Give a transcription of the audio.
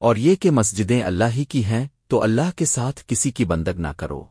اور یہ کہ مسجدیں اللہ ہی کی ہیں، تو اللہ کے ساتھ کسی کی بندگ نہ کرو۔